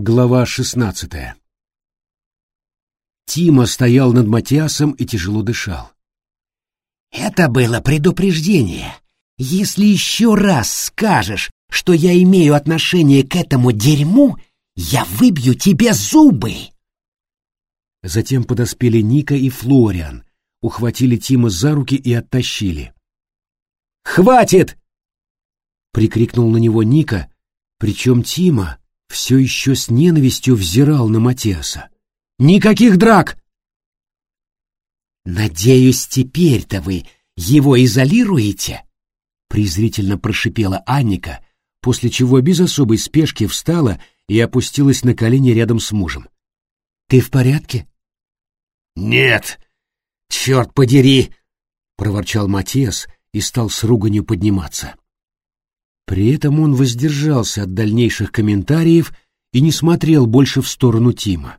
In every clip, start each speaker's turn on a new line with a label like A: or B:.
A: Глава шестнадцатая Тима стоял над Матиасом и тяжело дышал.
B: «Это было предупреждение. Если еще раз скажешь, что я имею отношение к этому дерьму, я выбью тебе зубы!»
A: Затем подоспели Ника и Флориан, ухватили Тима за руки и оттащили. «Хватит!» — прикрикнул на него Ника, причем Тима все еще с ненавистью взирал на Матиаса. «Никаких драк!»
B: «Надеюсь, теперь-то вы его изолируете?» — презрительно прошипела Анника, после чего без особой спешки встала и опустилась на колени рядом с мужем. «Ты в порядке?»
C: «Нет! Черт подери!» — проворчал
A: Матиас и стал с руганью подниматься. При этом он воздержался от дальнейших комментариев и не смотрел больше в сторону Тима.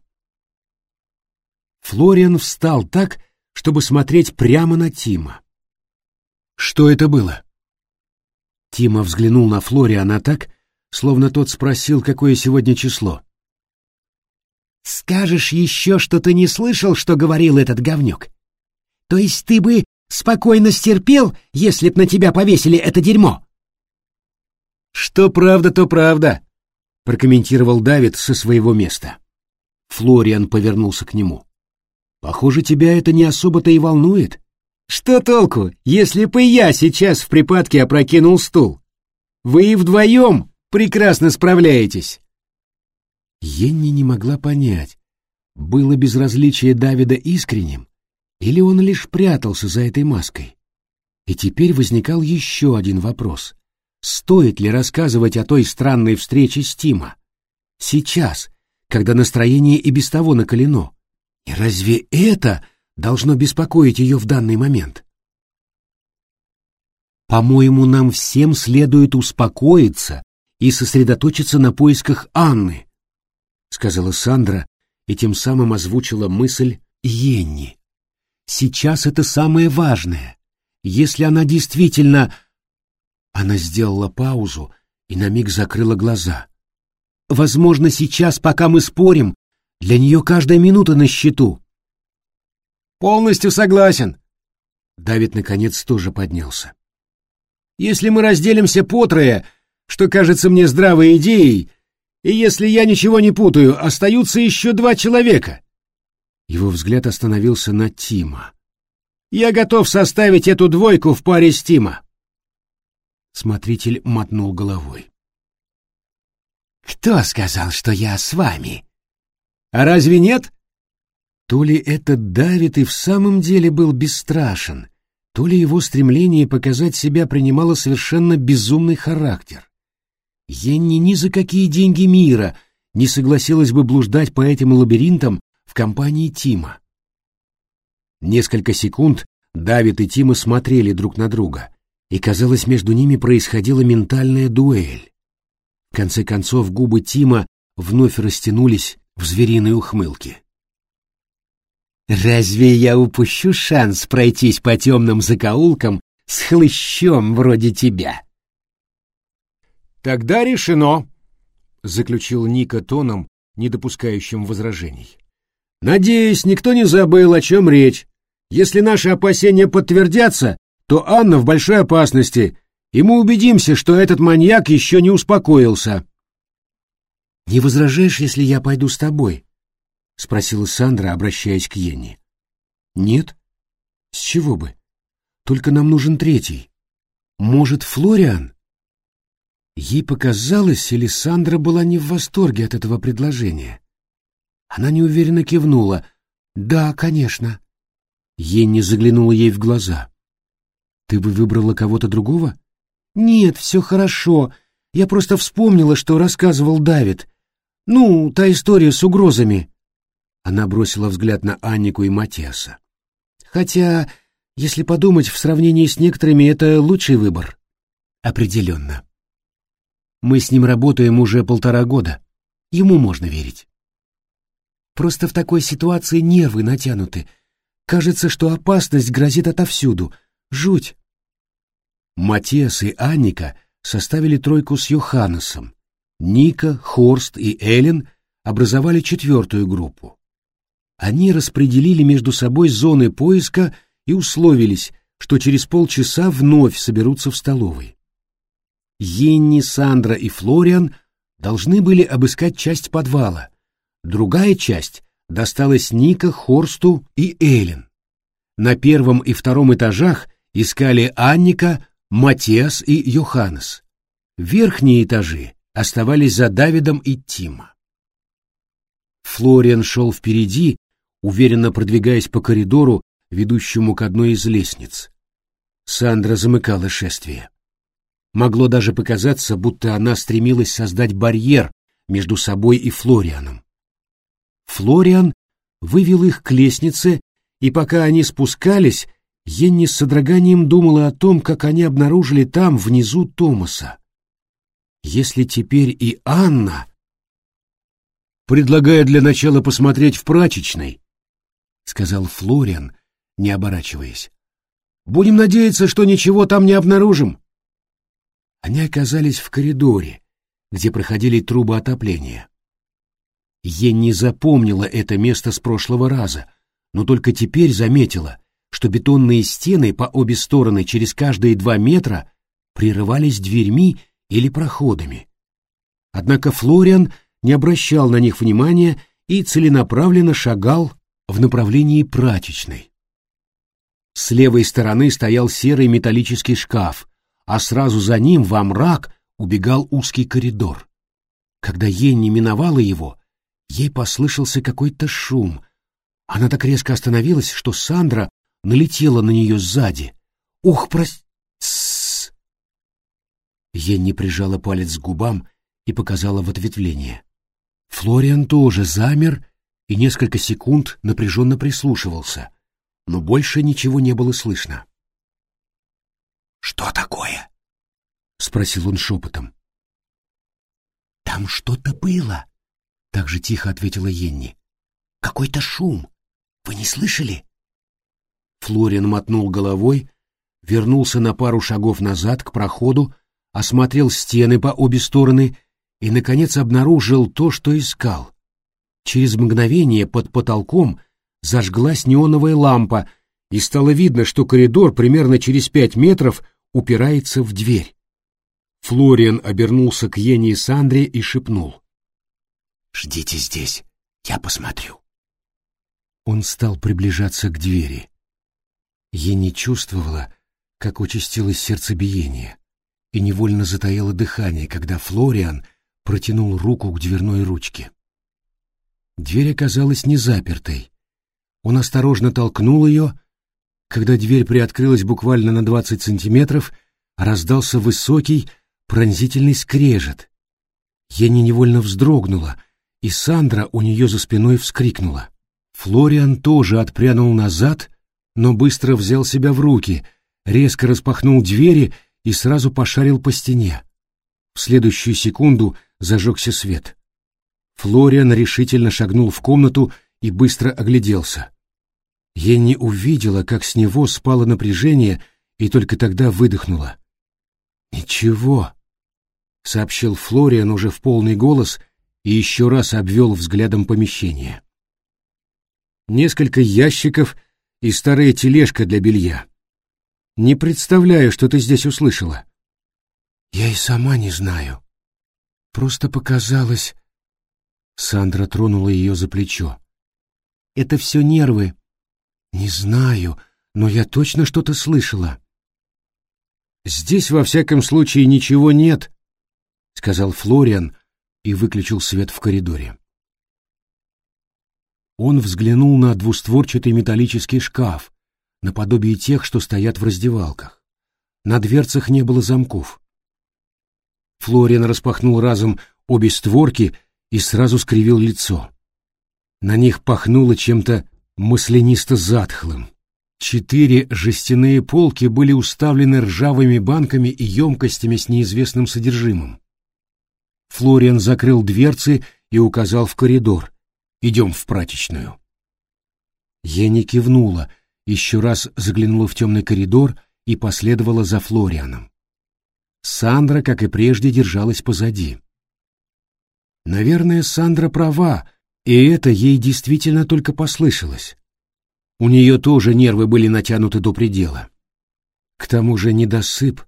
A: Флориан встал так, чтобы смотреть прямо на Тима. «Что это было?» Тима взглянул на Флориана так, словно тот спросил, какое сегодня число.
B: «Скажешь еще, что ты не слышал, что говорил этот говнюк? То есть ты бы спокойно стерпел, если б на тебя повесили это дерьмо?»
A: «Что правда, то правда», — прокомментировал Давид со своего места. Флориан повернулся к нему. «Похоже, тебя это не особо-то и волнует. Что толку, если бы я сейчас в припадке опрокинул стул? Вы и вдвоем прекрасно справляетесь». Енни не могла понять, было безразличие Давида искренним, или он лишь прятался за этой маской. И теперь возникал еще один вопрос. Стоит ли рассказывать о той странной встрече с Тима? Сейчас, когда настроение и без того накалено. И разве это должно беспокоить ее в данный момент? По-моему, нам всем следует успокоиться и сосредоточиться на поисках Анны, сказала Сандра и тем самым озвучила мысль Йенни. Сейчас это самое важное. Если она действительно она сделала паузу и на миг закрыла глаза. Возможно, сейчас, пока мы спорим, для нее каждая минута на счету. Полностью согласен. Давид, наконец, тоже поднялся. Если мы разделимся по трое, что кажется мне здравой идеей, и если я ничего не путаю, остаются еще два человека. Его взгляд остановился на Тима. Я готов составить эту двойку в паре с Тима. Смотритель мотнул головой.
B: «Кто сказал, что я с вами?»
A: «А разве нет?» То ли этот Давид и в самом деле был бесстрашен, то ли его стремление показать себя принимало совершенно безумный характер. Енни ни за какие деньги мира не согласилась бы блуждать по этим лабиринтам в компании Тима. Несколько секунд Давид и Тима смотрели друг на друга, и, казалось, между ними происходила ментальная дуэль. В конце концов губы Тима вновь растянулись в звериной ухмылке.
B: «Разве я упущу шанс пройтись по темным закоулкам с хлыщом вроде тебя?»
A: «Тогда решено», — заключил Ника тоном, не допускающим возражений. «Надеюсь, никто не забыл, о чем речь. Если наши опасения подтвердятся, то Анна в большой опасности, и мы убедимся, что этот маньяк еще не успокоился. «Не возражаешь, если я пойду с тобой?» — спросила Сандра, обращаясь к Йенни. «Нет? С чего бы? Только нам нужен третий. Может, Флориан?» Ей показалось, или Сандра была не в восторге от этого предложения. Она неуверенно кивнула. «Да, конечно». Йенни заглянула ей в глаза. Ты бы выбрала кого-то другого? Нет, все хорошо. Я просто вспомнила, что рассказывал Давид. Ну, та история с угрозами. Она бросила взгляд на Аннику и Матиаса. Хотя, если подумать, в сравнении с некоторыми это лучший выбор. Определенно. Мы с ним работаем уже полтора года. Ему можно верить. Просто в такой ситуации нервы натянуты. Кажется, что опасность грозит отовсюду. Жуть. Матиас и Анника составили тройку с Йоханнесом. Ника, Хорст и Эллен
B: образовали четвертую группу. Они распределили между собой зоны поиска и условились, что через полчаса вновь соберутся в столовой. Йенни, Сандра и Флориан должны были обыскать часть подвала. Другая часть досталась Ника, Хорсту и Эллен. На первом и втором этажах искали Анника, Матиас и Йоханнес. Верхние этажи оставались за Давидом и Тима. Флориан шел впереди, уверенно продвигаясь по коридору, ведущему к одной из лестниц. Сандра замыкала шествие. Могло даже показаться, будто она стремилась создать барьер между собой и Флорианом. Флориан вывел их к лестнице, и пока они спускались, Енни с содроганием думала о том, как они обнаружили там, внизу, Томаса. Если теперь и Анна...
A: «Предлагаю для начала посмотреть в прачечной», — сказал Флориан, не оборачиваясь. «Будем надеяться, что ничего там не обнаружим». Они оказались в коридоре, где проходили трубы отопления. Енни запомнила это место с прошлого раза, но только теперь заметила, что бетонные стены по обе стороны через каждые два метра прерывались дверьми или проходами. Однако Флориан не обращал на них внимания и целенаправленно шагал в направлении прачечной. С левой стороны стоял серый металлический шкаф, а сразу за ним во мрак убегал узкий коридор. Когда Енни миновала его, ей послышался какой-то шум. Она так резко остановилась, что Сандра налетела на нее сзади. «Ух, прости!» Енни прижала палец к губам и показала в ответвление. Флориан тоже замер и несколько секунд напряженно прислушивался, но больше ничего не было слышно.
C: «Что такое?»
B: — спросил он шепотом.
C: «Там что-то было», — так же тихо ответила Енни. «Какой-то шум. Вы не слышали?»
B: Флориан мотнул головой, вернулся на пару шагов назад к проходу, осмотрел стены по обе стороны и, наконец, обнаружил то, что искал. Через мгновение под потолком зажглась неоновая лампа, и стало видно, что коридор примерно через пять метров упирается в дверь. Флориан обернулся к Ене и Сандре и шепнул.
C: «Ждите здесь, я посмотрю».
B: Он стал приближаться к двери. Ени чувствовала, как участилось сердцебиение, и невольно затаило дыхание, когда Флориан протянул руку к дверной ручке. Дверь оказалась не запертой. Он осторожно толкнул ее, когда дверь приоткрылась буквально на двадцать сантиметров, раздался высокий, пронзительный скрежет. Ени невольно вздрогнула, и Сандра у нее за спиной вскрикнула. Флориан тоже отпрянул назад, но быстро взял себя в руки, резко распахнул двери и сразу пошарил по стене. В следующую секунду зажегся свет. Флориан решительно шагнул в комнату и быстро огляделся. Енни увидела, как с него спало напряжение, и только тогда выдохнула. «Ничего», — сообщил Флориан уже в полный голос и еще раз обвел взглядом помещение. Несколько ящиков и старая тележка для белья. Не представляю, что ты здесь услышала.
C: Я и сама не знаю. Просто показалось...
B: Сандра тронула ее за плечо. Это все нервы.
C: Не знаю, но я точно что-то слышала.
A: Здесь, во всяком случае, ничего нет, сказал Флориан и выключил свет в коридоре. Он взглянул на двустворчатый металлический шкаф, наподобие тех, что стоят в раздевалках. На дверцах не было замков. Флориан распахнул разом обе створки и сразу скривил лицо. На них пахнуло чем-то маслянисто-затхлым. Четыре жестяные полки были уставлены ржавыми банками и емкостями с неизвестным содержимым. Флориан закрыл дверцы и указал в коридор. «Идем в прачечную». Я не кивнула, еще раз заглянула в темный коридор и последовала за Флорианом. Сандра, как и прежде, держалась позади.
B: Наверное, Сандра права, и это ей действительно только послышалось. У нее тоже нервы были натянуты до предела. К тому же недосып.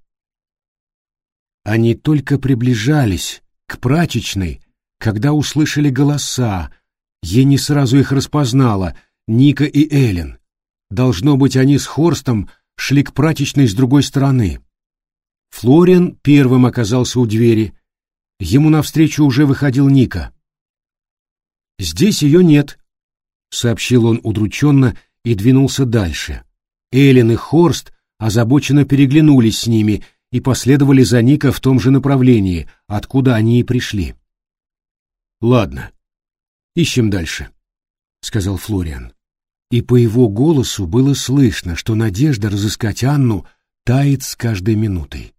B: Они только приближались к прачечной, когда услышали голоса, ей не сразу их распознала, Ника и Эллен. Должно быть, они с Хорстом шли к прачечной с другой стороны. Флориан первым оказался у двери. Ему навстречу уже выходил Ника. «Здесь ее нет», — сообщил он удрученно и двинулся дальше. Эллен и Хорст озабоченно переглянулись с ними и последовали за Ника в том же направлении, откуда они и пришли. «Ладно, ищем дальше», — сказал Флориан. И по его голосу было слышно, что надежда разыскать Анну тает с каждой минутой.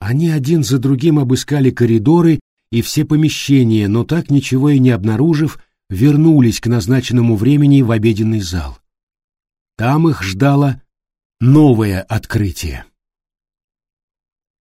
B: Они один за другим обыскали коридоры и все помещения, но так ничего и не обнаружив, вернулись к назначенному времени в обеденный зал. Там их ждало новое открытие.